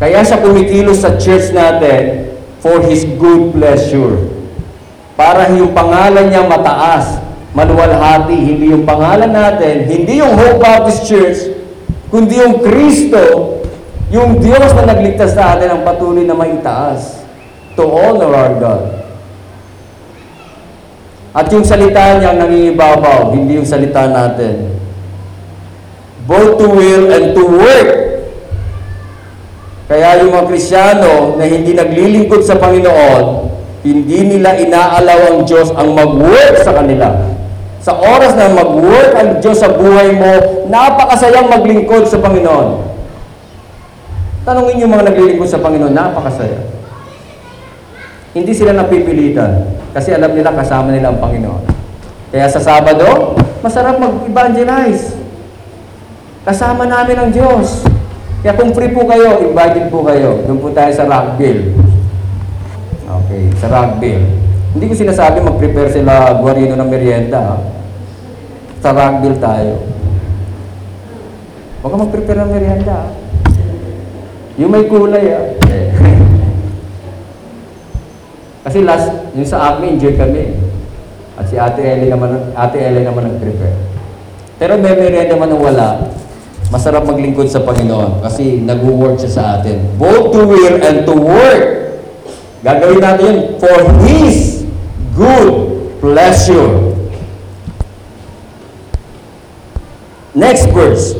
Kaya siya kumikilos sa church natin for His good pleasure. Para yung pangalan niya mataas, maluwalhati, hindi yung pangalan natin, hindi yung Hope Baptist Church, kundi yung Kristo, yung Diyos na nagligtas sa atin ang patuloy na maitaas. To honor our God. At yung salita niya ang nangingibabaw, hindi yung salita natin. Both to will and to work. Kaya yung mga Krisyano na hindi naglilingkod sa Panginoon, hindi nila inaalaw ang Diyos ang mag-work sa kanila. Sa oras na mag-work ang Diyos sa buhay mo, napakasayang maglingkod sa Panginoon. Tanungin yung mga naglilingkod sa Panginoon, napakasaya. Hindi sila napipilitan kasi alam nila kasama nila ang Panginoon. Kaya sa Sabado, masarap mag-evangelize. Kasama namin ang Diyos. Kaya kung free po kayo, invited po kayo. Doon po tayo sa Rockville. Okay, sa Rockville. Hindi ko sinasabi mag-prepare sila Guarino ng merienda. Sa Rockville tayo. Huwag ka mag-prepare ng merienda. ha? Yung may kulay ah. Kasi last, yung sa amin, enjoy kami. At si Ate Ellie naman, Ate Ellie naman nag-prepare. Pero may merienda naman ang wala, masarap maglingkod sa Panginoon kasi nag-work siya sa atin. Both to will and to work. Gagawin natin yun for His good pleasure. Next verse.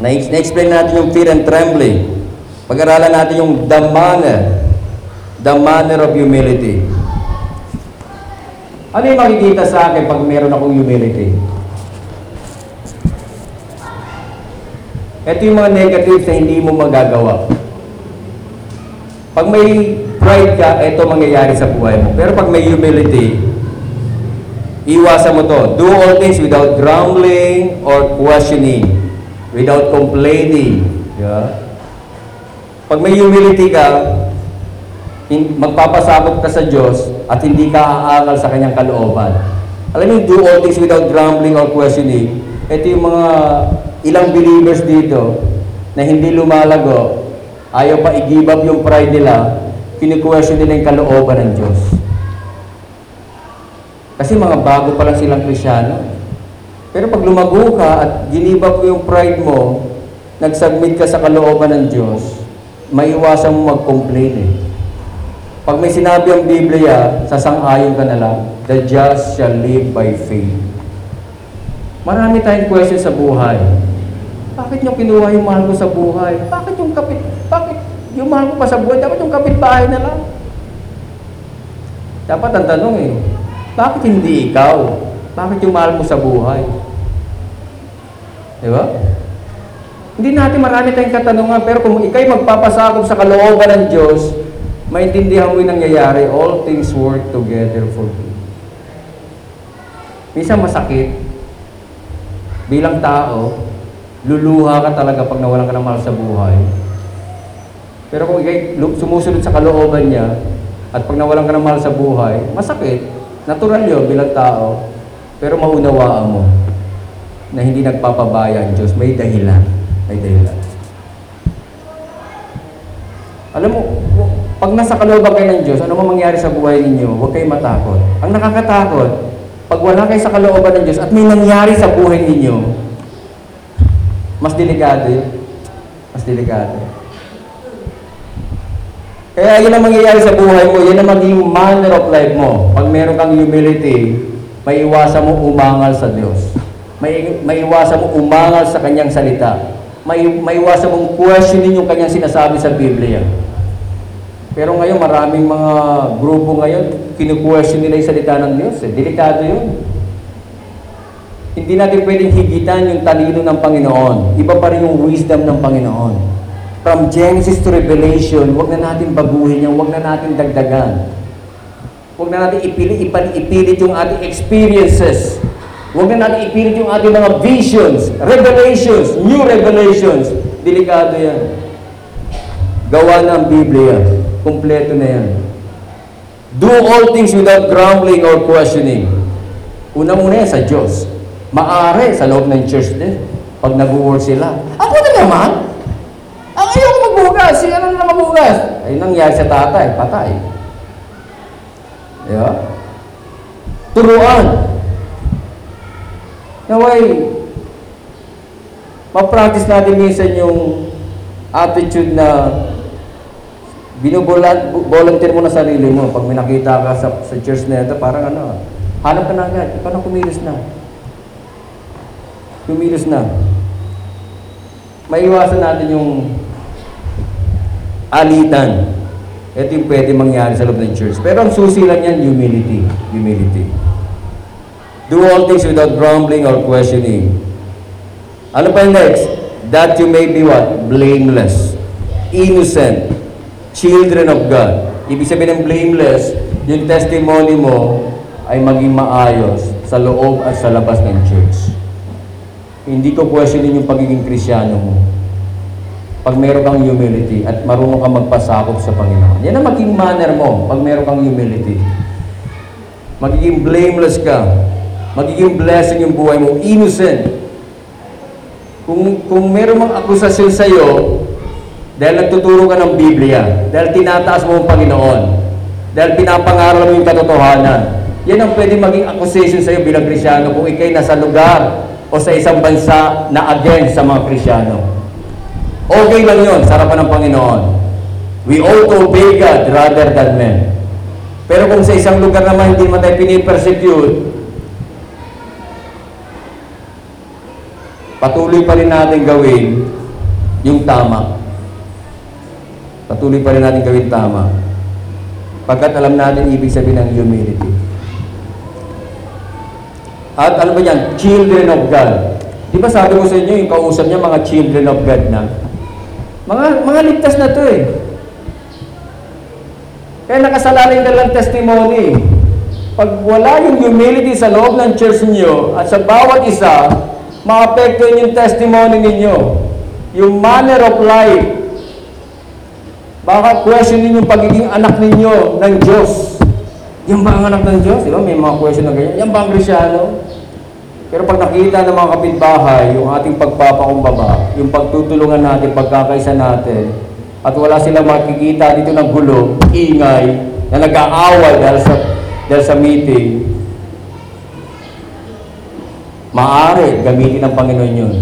Na- Na-explain natin yung fear and trembling. Pag-aralan natin yung the manner. The manner of humility. Ano yung makikita sa akin pag meron akong humility? Ito yung mga negatives na hindi mo magagawa. Pag may pride ka, ito mangyayari sa buhay mo. Pero pag may humility, iwasan mo to. Do all things without grumbling or questioning. Without complaining. Yeah? Pag may humility ka, magpapasabot ka sa Diyos at hindi ka aangal sa kanyang kalooban. Alam yung do all things without grumbling or questioning, ito yung mga ilang believers dito na hindi lumalago, ayaw pa i-give up yung pride nila, kini-question nila yung kalooban ng Diyos. Kasi mga bago pa lang silang Krisyano. Pero pag lumago ka at ginib up mo yung pride mo, nag-submit ka sa kalooban ng Diyos, maiwasan mo mag-complain eh. Pag may sinabi ang Biblia, sasang-ayon ka na lang, the just shall live by faith. Marami tayong question sa buhay. Bakit nyo kinuha yung mahal ko sa buhay? Bakit yung kapit, bakit yung mahal ko pa sa buhay? Dapat yung kapitbahay na lang. Dapat ang tanong eh, bakit hindi ikaw? Bakit yung mahal mo sa buhay? Di ba? Hindi natin marami tayong katanungan, pero kung ikay magpapasakop sa kalooban ng Diyos, maintindihan mo yung nangyayari, all things work together for good. Minsan masakit, bilang tao, luluha ka talaga pag nawalan ka ng mahal sa buhay. Pero kung ikay sumusunod sa kalooban niya, at pag nawalan ka ng mahal sa buhay, masakit. Natural yun bilang tao, pero maunawaan mo. na hindi nagpapabaya ang Diyos, may dahilan. May dahilan. Alam mo, pag nasa kalooban kayo ng Diyos, ano man mangyari sa buhay ninyo, huwag kayong matakot. Ang nakakatakot, pag wala kayo sa kalooban ng Diyos at may nangyari sa buhay ninyo, mas delikado yun. Mas delikado. Kaya yun ang mangyayari sa buhay mo, yun ang maging manner of life mo. Pag meron kang humility, may iwasan mo umangal sa Diyos. May, may iwasan mo umangal sa Kanyang salita. May, may iwasan mong questionin yung Kanyang sinasabi sa Biblia. Pero ngayon, maraming mga grupo ngayon, kinu-question nila yung salita ng Diyos. Eh. Delikado yun. Hindi natin pwedeng higitan yung talino ng Panginoon. Iba pa rin yung wisdom ng Panginoon. From Genesis to Revelation, wag na natin baguhin yan, wag na natin dagdagan. Wag na natin ipilit, ipilit, ipilit yung ating experiences. Wag na natin ipilit yung ating mga visions, revelations, new revelations. Delikado yan. Gawa ng Biblia. Kompleto na yan. Do all things without grumbling or questioning. Una-muna yan sa Diyos. Maari sa loob ng church din. Pag nag-work sila. Ako na naman? Magbugas. Si ano na magbugas? Ay nangyari sa tatay. Patay. Yeah? Turuan. Naway, ma-practice natin minsan yung attitude na binuvolunteer mo na sarili mo. Pag may nakita ka sa, sa church na ito, parang ano, hanap ka na agad. Na kumilos na. Kumilos na. Maiwasan natin yung alitan. Ito yung pwede mangyari sa loob ng church. Pero ang susi lang yan, humility. Humility. Do all things without grumbling or questioning. Ano pa yung next? That you may be what? Blameless. Innocent. Children of God. Ibig sabihin ng blameless, yung testimony mo ay maging maayos sa loob at sa labas ng church. Hindi ko questionin yung pagiging krisyano mo. Pag meron kang humility at marunong kang magpasakop sa Panginoon. Yan ang maging manner mo pag meron kang humility. Magiging blameless ka. Magiging blessing yung buhay mo. Innocent. Kung, kung meron mang akusasyon sa'yo, dahil nagtuturo ka ng Biblia, dahil tinataas mo ang Panginoon, dahil pinapangaral mo yung katotohanan, yan ang pwede maging accusation sa'yo bilang Krisyano kung ikay nasa lugar o sa isang bansa na against sa mga Krisyano. Okay lang yun, sa harapan ng Panginoon. We ought to obey God rather than men. Pero kung sa isang lugar naman hindi mo tayo pinipersecute, patuloy pa rin natin gawin yung tama. Patuloy pa rin natin gawin tama. Pagkat alam natin ibig sabihin ng humility. At ano ba yan? Children of God. Di ba sabi ko sa inyo, yung kausap niya, mga children of God na. Mga, mga ligtas na to eh. Kaya nakasalalay na lang testimony. Pag wala yung humility sa loob ng church niyo at sa bawat isa, maapektuhan yung testimony ninyo. Yung manner of life. Baka questionin yung pagiging anak ninyo ng Diyos. Yan ba anak ng Diyos? Di ba? May mga question na ganyan. Yan ba ang Krisyano? Pero pag nakita ng mga kapitbahay, yung ating pagpapakumbaba, yung pagtutulungan natin, pagkakaisa natin, at wala silang makikita dito ng gulo, ingay, na nag-aaway dahil sa, dahil sa meeting, maaari gamitin ng Panginoon yun.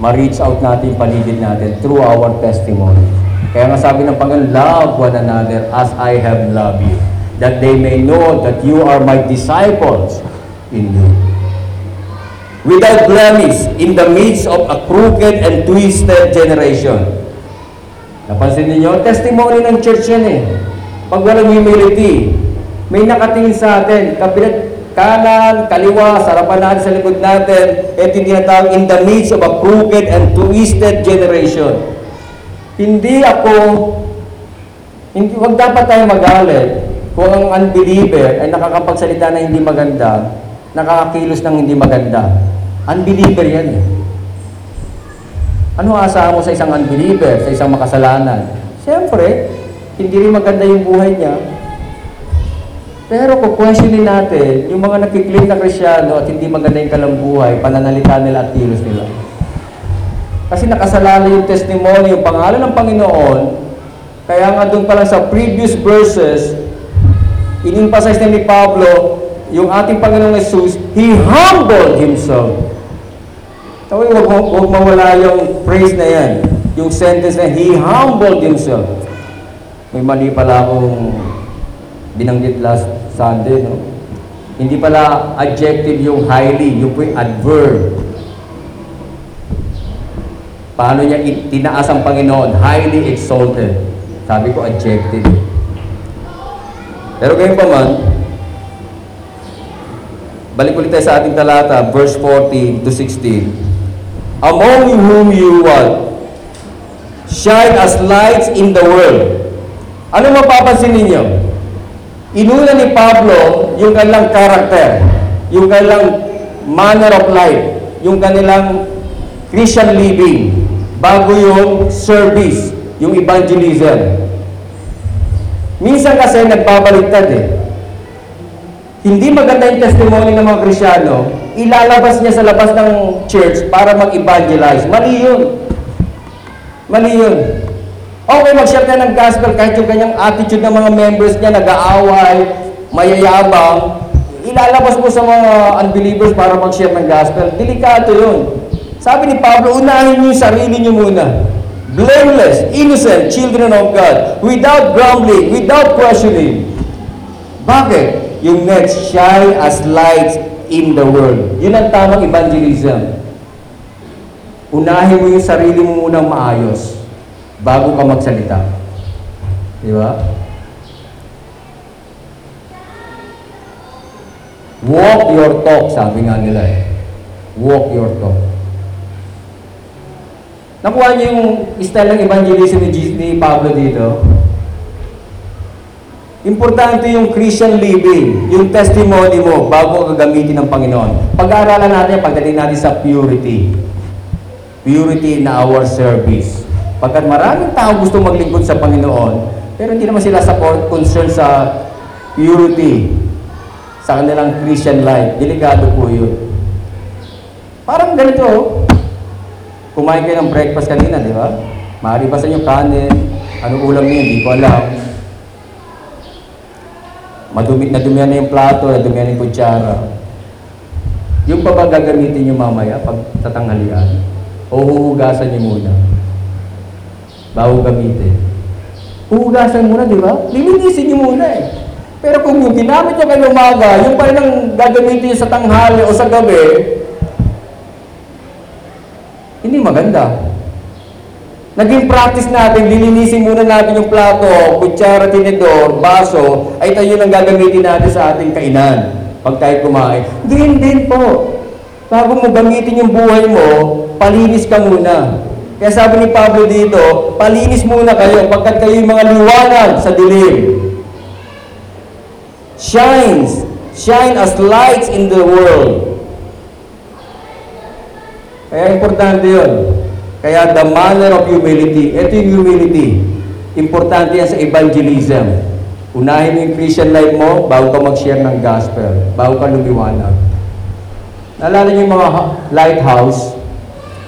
Ma-reach out natin paligid natin through our testimony. Kaya nga sabi ng Panginoon, love one another as I have loved you. That they may know that you are my disciples in you. Without blemish, in the midst of a crooked and twisted generation. Napansin niyo Testimony ng church yan eh. Pag walang humility, may nakatingin sa atin, kabilat kanan, kaliwa, sa harapan natin, sa likod natin, at hindi tinatawag in the midst of a crooked and twisted generation. Hindi ako, hindi, wag dapat tayo magalit kung ang unbeliever ay nakakapagsalita na hindi maganda, nakakakilos ng hindi maganda. Unbeliever yan eh. Ano asahan mo sa isang unbeliever, sa isang makasalanan? Siyempre, hindi rin maganda yung buhay niya. Pero kung questionin natin, yung mga nakiklaim na krisyano at hindi maganda yung kalambuhay, pananalita nila at kilos nila. Kasi nakasalala yung testimony, yung pangalan ng Panginoon, kaya nga doon pa lang sa previous verses, in-emphasize ni Pablo, yung ating Panginoong Jesus, He humbled Himself. Tawag, huwag, huwag, mawala yung phrase na yan. Yung sentence na, He humbled Himself. May mali pala akong binanggit last Sunday, no? Hindi pala adjective yung highly, yung po yung adverb. Paano niya i- tinaas ang Panginoon? Highly exalted. Sabi ko, adjective. Pero gayon pa man, balik ulit tayo sa ating talata, verse 14 to 16. Among whom you what? Shine as lights in the world. Ano mapapansin ninyo? Inuna ni Pablo yung kanilang character, yung kanilang manner of life, yung kanilang Christian living, bago yung service, yung evangelism. Minsan kasi nagbabaliktad eh. Hindi maganda yung testimony ng mga Krisyano, ilalabas niya sa labas ng church para mag-evangelize. Mali yun. Mali yun. Okay, mag-share ka ng gospel kahit yung kanyang attitude ng mga members niya, nag-aaway, mayayabang, ilalabas mo sa mga unbelievers para mag-share ng gospel. Delikado yun. Sabi ni Pablo, unahin niyo yung sarili niyo muna. Blameless, innocent children of God, without grumbling, without questioning. Bakit? Yung next, shine as lights in the world. Yun ang tamang evangelism. Unahin mo yung sarili mo munang maayos bago ka magsalita. Di ba? Walk your talk, sabi nga nila eh. Walk your talk. Nakuha niyo yung style ng evangelism ni, G- ni Pablo dito? Importante yung Christian living, yung testimony mo bago ka gamitin ng Panginoon. Pag-aaralan natin, pagdating natin sa purity. Purity in our service. Pagkat maraming tao gusto maglingkod sa Panginoon, pero hindi naman sila sa concern sa purity sa kanilang Christian life. Delikado po yun. Parang ganito, oh. kumain kayo ng breakfast kanina, di ba? Maaribasan yung kanin, anong ulam niya, hindi ko alam. Madumi, nadumihan na yung plato, nadumihan na yung kutsara. Yung pa ba gagamitin nyo mamaya pag tatanghalian? O huhugasan nyo muna? Bago gamitin. Huhugasan muna, di ba? Lilinisin nyo muna eh. Pero kung yung ginamit nyo kayo umaga, yung pa rin ang gagamitin nyo sa tanghali o sa gabi, hindi maganda. Naging practice natin, lilinisin muna natin yung plato, kutsara, tinidor, baso, ay tayo yung gagamitin natin sa ating kainan pag tayo kumain. Ganyan din po. Bago mo gamitin yung buhay mo, palinis ka muna. Kaya sabi ni Pablo dito, palinis muna kayo pagkat kayo yung mga liwanag sa dilim. Shines, shine as lights in the world. Kaya importante yun. Kaya the manner of humility, ito yung humility. Importante yan sa evangelism. Unahin mo yung Christian life mo bago ka mag-share ng gospel, bago ka lumiwanag. Naalala niyo yung mga lighthouse?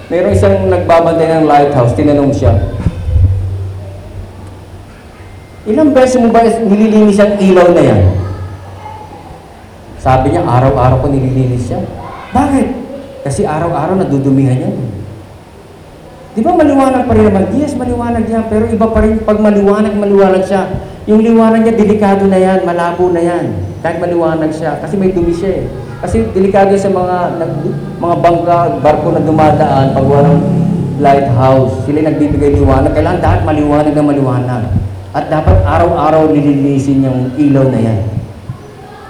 Merong isang nagbabantay ng lighthouse, tinanong siya, Ilang beses mo ba nililinis ang ilaw na yan? Sabi niya, araw-araw ko nililinis siya. Bakit? Kasi araw-araw nadudumihan yan. Di ba maliwanag pa rin naman? Yes, maliwanag yan. Pero iba pa rin pag maliwanag, maliwanag siya. Yung liwanag niya, delikado na yan, malabo na yan. Kahit maliwanag siya. Kasi may dumi siya eh. Kasi delikado sa mga nag, mga bangka, barko na dumadaan pag walang lighthouse. Sila nagbibigay liwanag. Kailangan dapat maliwanag na maliwanag. At dapat araw-araw nilinisin yung ilaw na yan.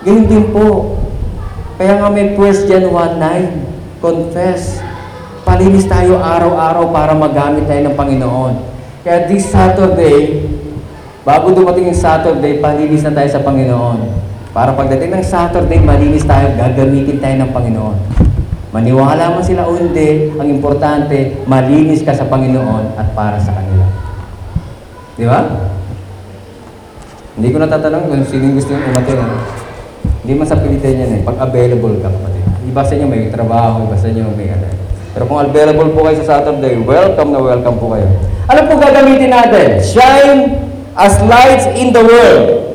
Ganun din po. Kaya nga may 1 John 1.9, confess. Palinis tayo araw-araw para magamit tayo ng Panginoon. Kaya this Saturday, bago dumating yung Saturday, palinis na tayo sa Panginoon. Para pagdating ng Saturday, malinis tayo, gagamitin tayo ng Panginoon. Maniwala man sila o hindi, ang importante, malinis ka sa Panginoon at para sa kanila. Di ba? Hindi ko natatanong kung sino gusto yung umatin. Ano? Hindi man sa pilitan yan eh. Pag available ka kapatid. Iba sa inyo may trabaho, iba sa inyo may ano. Pero kung available po kayo sa Saturday, welcome na welcome po kayo. Ano po gagamitin natin? Shine as lights in the world.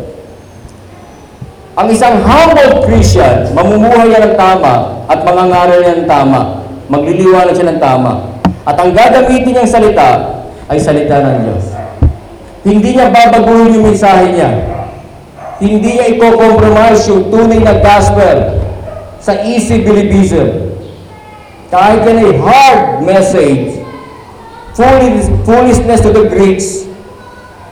Ang isang humble Christian, mamumuhay yan ng tama at mangangaral yan ng tama. Magliliwanag siya ng tama. At ang gagamitin niyang salita ay salita ng Diyos. Hindi niya babaguhin yung mensahe niya. Hindi niya i-compromise yung tunay na gospel sa easy believism. Kahit yan ay hard message, foolish- foolishness to the Greeks,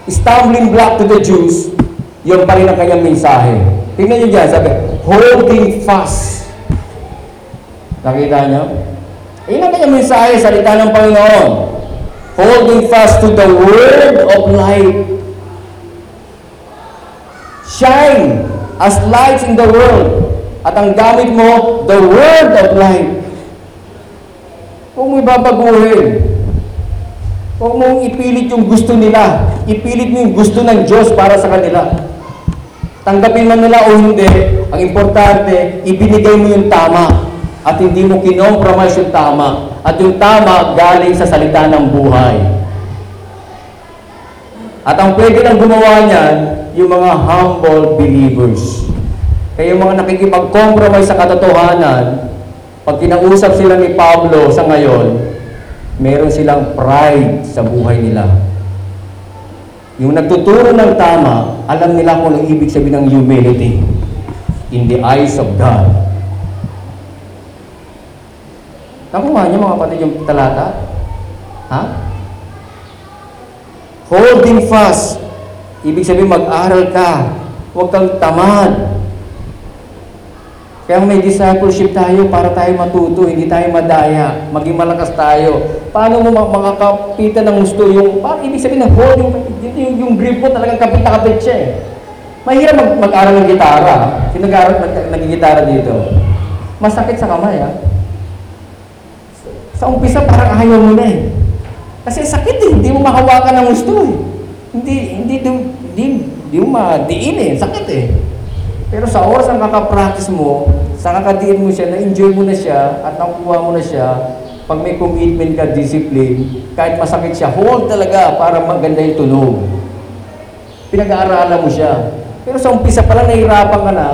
stumbling block to the Jews, yun pa rin ang kanyang mensahe. Tingnan niyo dyan, sabi, holding fast. Nakita niyo? Yun ang kanyang mensahe, salita ng Panginoon. Holding fast to the word of life. Shine as lights in the world. At ang gamit mo, the word of life. Huwag mo ibabaguhin. Huwag mong ipilit yung gusto nila. Ipilit mo yung gusto ng Diyos para sa kanila. Tanggapin man nila o hindi, ang importante, ibinigay mo yung tama. At hindi mo kinompromise yung tama. At yung tama galing sa salita ng buhay. At ang pwede lang gumawa niyan, yung mga humble believers. Kaya yung mga nakikipag-compromise sa katotohanan, pag kinausap sila ni Pablo sa ngayon, meron silang pride sa buhay nila. Yung nagtuturo ng tama, alam nila kung ano ibig sabihin ng humility in the eyes of God. Nakuha niyo mga kapatid yung talata? Ha? Holding fast. Ibig sabihin mag-aral ka. Huwag kang tamad. Kaya may discipleship tayo para tayo matuto, hindi tayo madaya, maging malakas tayo. Paano mo ma- makakapitan ng gusto yung, parang ibig sabihin ng holding, yung, yung, yung grip mo talagang kapit na kapit siya eh. Mahirap mag, mag-aral ng gitara. Sino nag-aral, nag, nagigitara dito? Masakit sa kamay ah. Sa umpisa parang ayaw mo na eh. Kasi sakit eh, hindi mo mahawakan ng gusto eh. Hindi, hindi, hindi, hindi, hindi mo madiin eh, sakit eh. Pero sa oras ang kakapractice mo, sa kakadiin mo siya, na-enjoy mo na siya, at nakuha mo na siya, pag may commitment ka, discipline, kahit masakit siya, hold talaga para maganda yung tunog. Pinag-aaralan mo siya. Pero sa umpisa pa lang, nahihirapan ka na,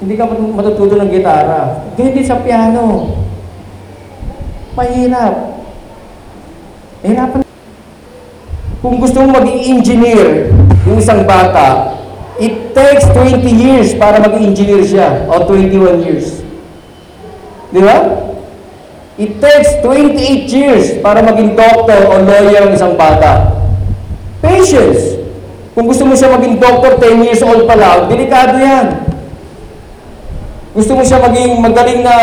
hindi ka mat- matututo ng gitara. Ganyan din sa piano. Mahirap. Mahirapan. Kung gusto mong maging engineer, yung isang bata, it takes 20 years para maging engineer siya, o 21 years. Di ba? It takes 28 years para maging doctor o lawyer ang isang bata. Patience. Kung gusto mo siya maging doctor 10 years old pa lang, delikado yan. Gusto mo siya maging magaling na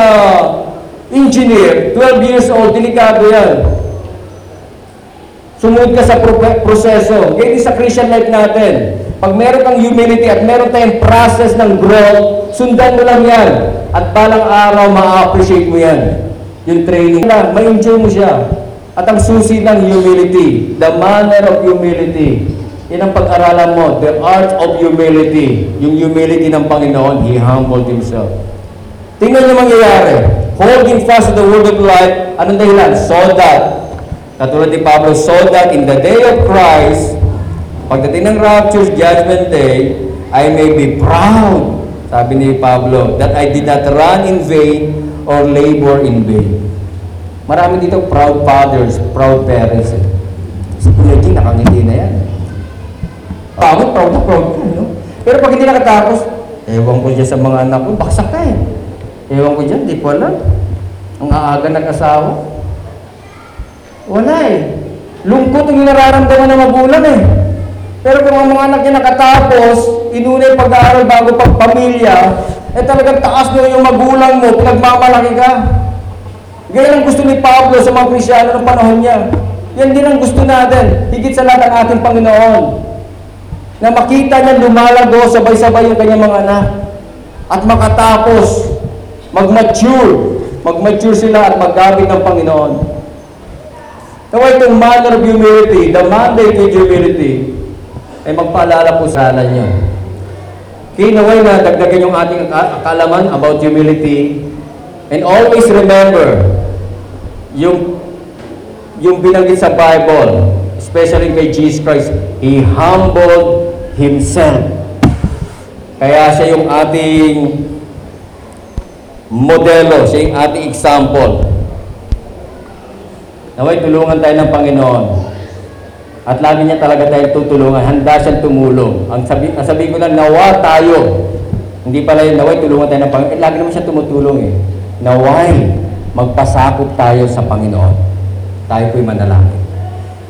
engineer, 12 years old, delikado yan. Sumunod ka sa pro- proseso. Ganyan sa Christian life natin. Pag meron kang humility at meron tayong process ng growth, sundan mo lang yan. At balang araw, ma-appreciate mo yan. Yung training lang, ma-enjoy mo siya. At ang susi ng humility, the manner of humility, yan ang pag-aralan mo, the art of humility. Yung humility ng Panginoon, He humbled Himself. Tingnan niyo mangyayari. Holding fast to the word of life, anong dahilan? So that, katulad ni Pablo, so that in the day of Christ, pagdating ng rapture, judgment day, I may be proud, sabi ni Pablo, that I did not run in vain or labor in vain. Marami dito proud fathers, proud parents. Eh. Si Kuya G, nakangiti na yan. Pangit, proud proud no? Pero pag hindi nakatapos, ewan ko dyan sa mga anak ko, baksak ka eh. Ewan ko dyan, di ko alam. Ang aaga nag-asawa. Wala eh. Lungkot yung nararamdaman ng magulang eh. Pero kung ang mga anak niya nakatapos, inuna yung pag-aaral bago pagpamilya, eh talagang taas nyo yung magulang mo, pinagmamalaki ka. Ganyan ang gusto ni Pablo sa mga Krisyano ng panahon niya. Yan din ang gusto natin, higit sa lahat ng ating Panginoon. Na makita niya lumalago sabay-sabay yung kanyang mga anak. At makatapos, mag-mature, mag-mature sila at maggamit ng Panginoon. Kaya itong manner of humility, the mandate of humility, ay magpaalala po sa alan nyo. Kinaway na dagdagan yung ating ka- kaalaman about humility and always remember yung yung binanggit sa Bible, especially kay Jesus Christ, He humbled Himself. Kaya siya yung ating modelo, siya yung ating example. Naway, tulungan tayo ng Panginoon. At lagi niya talaga tayong tutulungan. Handa siyang tumulong. Ang sabi, ang sabi ko lang, nawa tayo. Hindi pala yun, naway, tulungan tayo ng Panginoon. Eh, lagi naman siya tumutulong eh. Naway, magpasakop tayo sa Panginoon. Tayo po'y manalangin.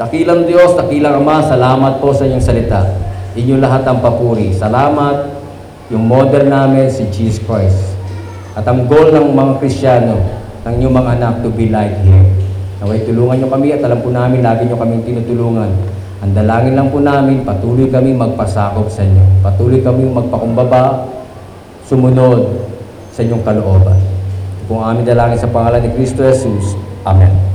Dakilang Diyos, dakilang Ama, salamat po sa inyong salita. Inyo lahat ang papuri. Salamat yung model namin si Jesus Christ. At ang goal ng mga Kristiyano, ng inyong mga anak, to be like Him. Naway tulungan nyo kami at alam po namin, lagi nyo kami tinutulungan. Ang dalangin lang po namin, patuloy kami magpasakop sa inyo. Patuloy kami magpakumbaba, sumunod sa inyong kalooban. Ito po ang aming dalangin sa pangalan ni Kristo Jesus. Amen.